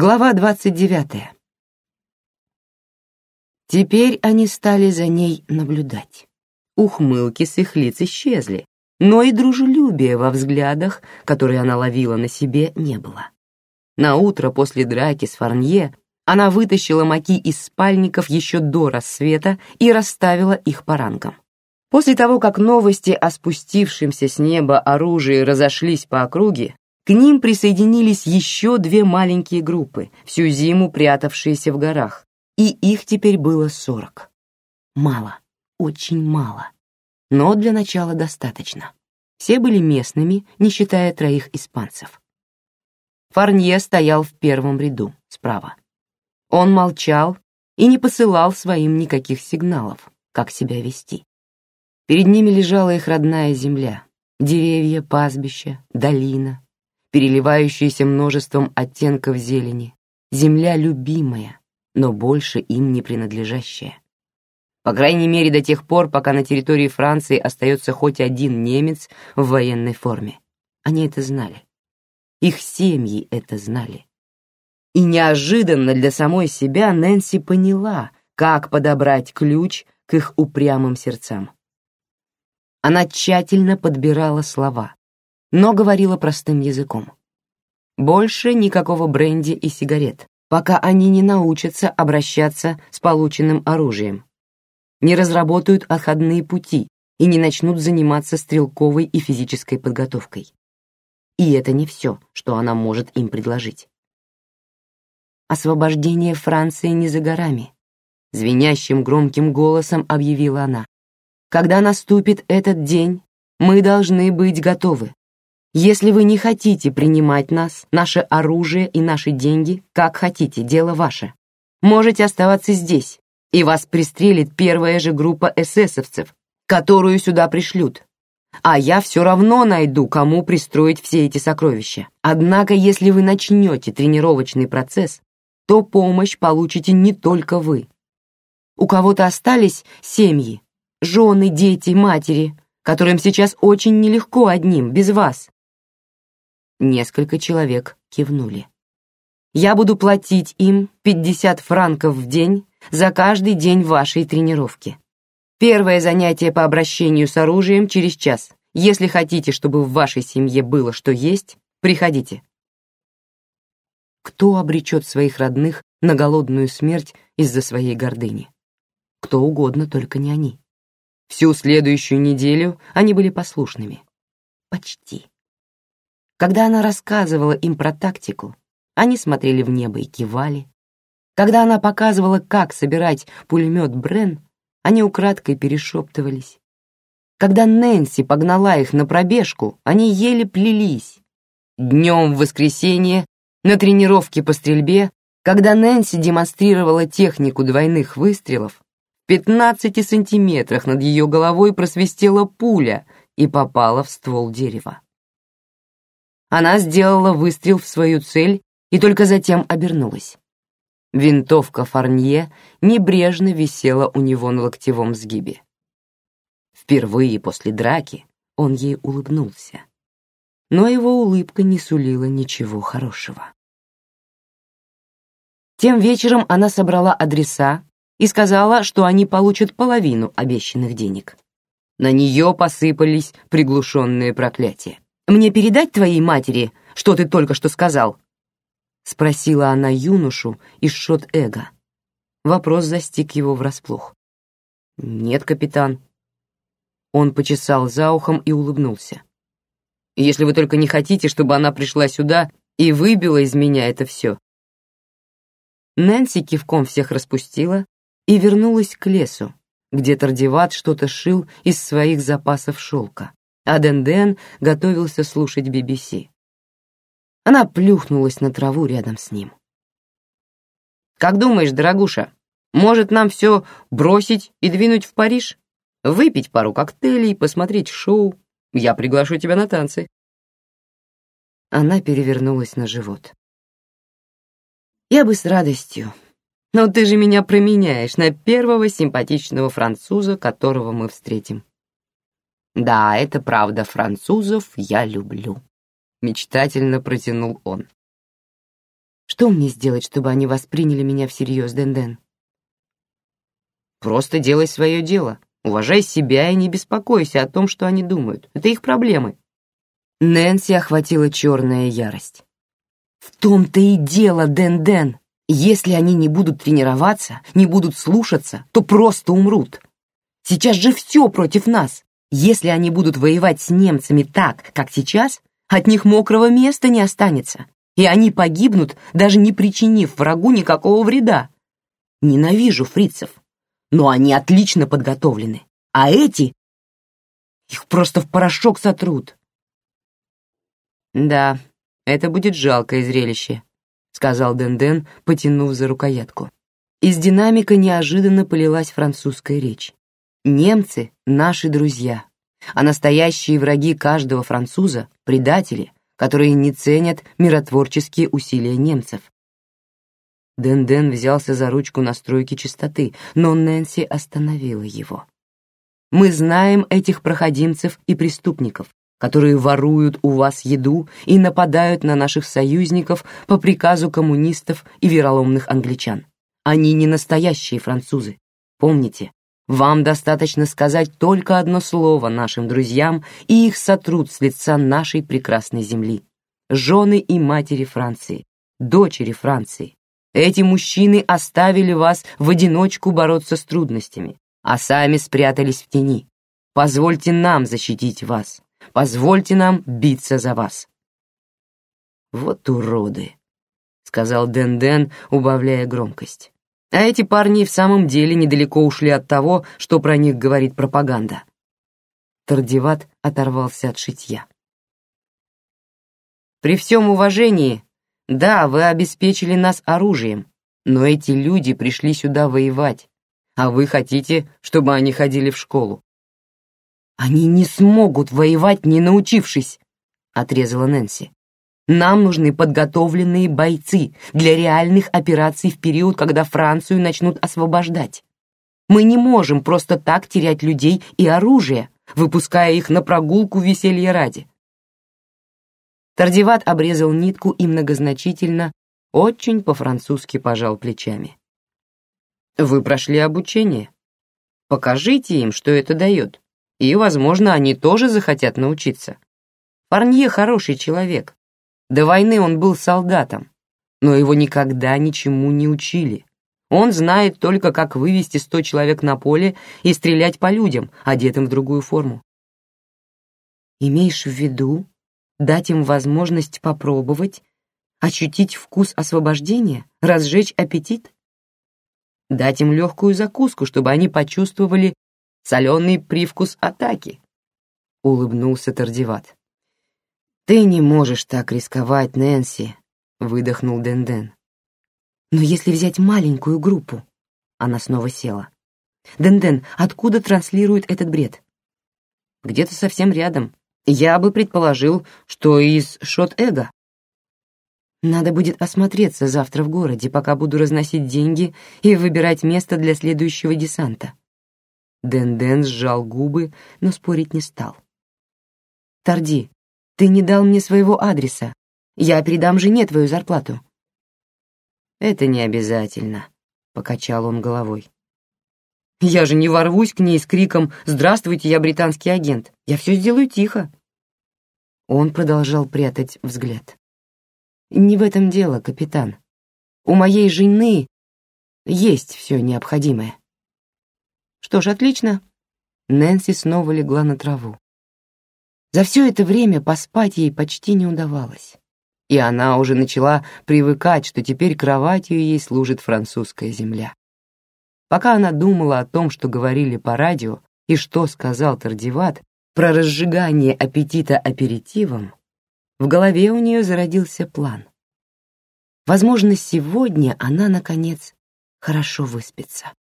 Глава двадцать девятая. Теперь они стали за ней наблюдать. Ухмылки с их лиц исчезли, но и дружелюбия во взглядах, которые она ловила на себе, не было. На утро после драки с Фарнье она вытащила маки из спальников еще до рассвета и расставила их по рангам. После того, как новости о спустившемся с неба оружии разошлись по округе, к ним присоединились еще две маленькие группы, всю зиму прятавшиеся в горах, и их теперь было сорок. Мало, очень мало. Но для начала достаточно. Все были местными, не считая троих испанцев. Фарнье стоял в первом ряду, справа. Он молчал и не посылал своим никаких сигналов, как себя вести. Перед ними лежала их родная земля, деревья, пастбища, долина, переливающаяся множеством оттенков зелени, земля любимая, но больше им не принадлежащее. По крайней мере, до тех пор, пока на территории Франции остается хоть один немец в военной форме. Они это знали. Их семьи это знали. И неожиданно для самой себя Нэнси поняла, как подобрать ключ к их упрямым сердцам. Она тщательно подбирала слова, но говорила простым языком. Больше никакого бренди и сигарет, пока они не научатся обращаться с полученным оружием, не разработают отходные пути и не начнут заниматься стрелковой и физической подготовкой. И это не все, что она может им предложить. Освобождение Франции не за горами, звенящим громким голосом объявила она. Когда наступит этот день, мы должны быть готовы. Если вы не хотите принимать нас, наше оружие и наши деньги, как хотите, дело ваше. Можете оставаться здесь, и вас пристрелит первая же группа эсэсовцев, которую сюда пришлют. А я все равно найду, кому пристроить все эти сокровища. Однако, если вы начнете тренировочный процесс, то помощь получите не только вы. У кого-то остались семьи, жены, дети, матери, которым сейчас очень нелегко одним, без вас. Несколько человек кивнули. Я буду платить им 50 франков в день за каждый день вашей тренировки. Первое занятие по обращению с оружием через час. Если хотите, чтобы в вашей семье было что есть, приходите. Кто обречет своих родных на голодную смерть из-за своей гордыни? Кто угодно, только не они. Всю следующую неделю они были послушными. Почти. Когда она рассказывала им про тактику, они смотрели в небо и кивали. Когда она показывала, как собирать пулемет Брен, они украдкой перешептывались. Когда Нэнси погнала их на пробежку, они еле плелись. Днем в воскресенье, на тренировке по стрельбе, когда Нэнси демонстрировала технику двойных выстрелов, в 15 сантиметрах над ее головой просвистела пуля и попала в ствол дерева. Она сделала выстрел в свою цель и только затем обернулась. Винтовка Фарнье небрежно висела у него на локтевом сгибе. Впервые после драки он ей улыбнулся. Но его улыбка не сулила ничего хорошего. Тем вечером она собрала адреса и сказала, что они получат половину обещанных денег. На нее посыпались приглушенные проклятия. Мне передать твоей матери, что ты только что сказал?» — спросила она юношу из шот-эго. Вопрос застиг его врасплох. «Нет, капитан». Он почесал за ухом и улыбнулся. «Если вы только не хотите, чтобы она пришла сюда и выбила из меня это все». Нэнси кивком всех распустила и вернулась к лесу, где Тардиват что-то шил из своих запасов шелка а Денден готовился слушать BBC. Она плюхнулась на траву рядом с ним. «Как думаешь, дорогуша, может нам все бросить и двинуть в Париж? Выпить пару коктейлей, посмотреть шоу? Я приглашу тебя на танцы». Она перевернулась на живот. «Я бы с радостью, но ты же меня променяешь на первого симпатичного француза, которого мы встретим. Да, это правда, французов я люблю, мечтательно протянул он. Что мне сделать, чтобы они восприняли меня всерьез, Дэн-Дэн? Просто делай свое дело. Уважай себя и не беспокойся о том, что они думают. Это их проблемы. Нэнси охватила черная ярость. В том-то и дело, Дэн-Дэн. Если они не будут тренироваться, не будут слушаться, то просто умрут. Сейчас же все против нас. Если они будут воевать с немцами так, как сейчас, от них мокрого места не останется, и они погибнут, даже не причинив врагу никакого вреда. Ненавижу фрицев, но они отлично подготовлены, а эти... Их просто в порошок сотрут. Да, это будет жалкое зрелище, сказал Денден, потянув за рукоятку. Из динамика неожиданно полилась французская речь. Немцы — наши друзья, а настоящие враги каждого француза — предатели, которые не ценят миротворческие усилия немцев. Дэн-Дэн взялся за ручку настройки частоты, но Нэнси остановила его. «Мы знаем этих проходимцев и преступников, которые воруют у вас еду и нападают на наших союзников по приказу коммунистов и вероломных англичан. Они не настоящие французы. Помните, вам достаточно сказать только одно слово нашим друзьям, и их сотрут с лица нашей прекрасной земли. Жены и матери Франции, дочери Франции. Эти мужчины оставили вас в одиночку бороться с трудностями, а сами спрятались в тени. Позвольте нам защитить вас. Позвольте нам биться за вас. Вот уроды, сказал Дэн-Дэн, убавляя громкость. А эти парни в самом деле недалеко ушли от того, что про них говорит пропаганда. Тардиват оторвался от шитья. При всем уважении, да, вы обеспечили нас оружием, но эти люди пришли сюда воевать, а вы хотите, чтобы они ходили в школу. Они не смогут воевать, не научившись, отрезала Нэнси. Нам нужны подготовленные бойцы для реальных операций в период, когда Францию начнут освобождать. Мы не можем просто так терять людей и оружие, выпуская их на прогулку веселья ради. Тардиват обрезал нитку и многозначительно, очень по-французски пожал плечами. Вы прошли обучение. Покажите им, что это дает и, возможно, они тоже захотят научиться. Парнье хороший человек. До войны он был солдатом, но его никогда ничему не учили. Он знает только, как вывести сто человек на поле и стрелять по людям, одетым в другую форму. Имеешь в виду дать им возможность попробовать, ощутить вкус освобождения, разжечь аппетит? Дать им легкую закуску, чтобы они почувствовали соленый привкус атаки», — улыбнулся Тардиват. «Ты не можешь так рисковать, Нэнси», — выдохнул Денден. «Но если взять маленькую группу...» Она снова села. «Денден, откуда транслирует этот бред?» «Где-то совсем рядом. Я бы предположил, что из Шот-Эго». «Надо будет осмотреться завтра в городе, пока буду разносить деньги и выбирать место для следующего десанта. Дэн-Дэн сжал губы, но спорить не стал. «Тарди, ты не дал мне своего адреса. Я передам жене твою зарплату». «Это не обязательно», — покачал он головой. «Я же не ворвусь к ней с криком «Здравствуйте, я британский агент». Я все сделаю тихо». Он продолжал прятать взгляд. «Не в этом дело, капитан. У моей жены есть все необходимое». Что ж, отлично. Нэнси снова легла на траву. За все это время поспать ей почти не удавалось. И она уже начала привыкать, что теперь кроватью ей служит французская земля. Пока она думала о том, что говорили по радио и что сказал Тардиват про разжигание аппетита аперитивом, в голове у нее зародился план. Возможно, сегодня она, наконец, хорошо выспится.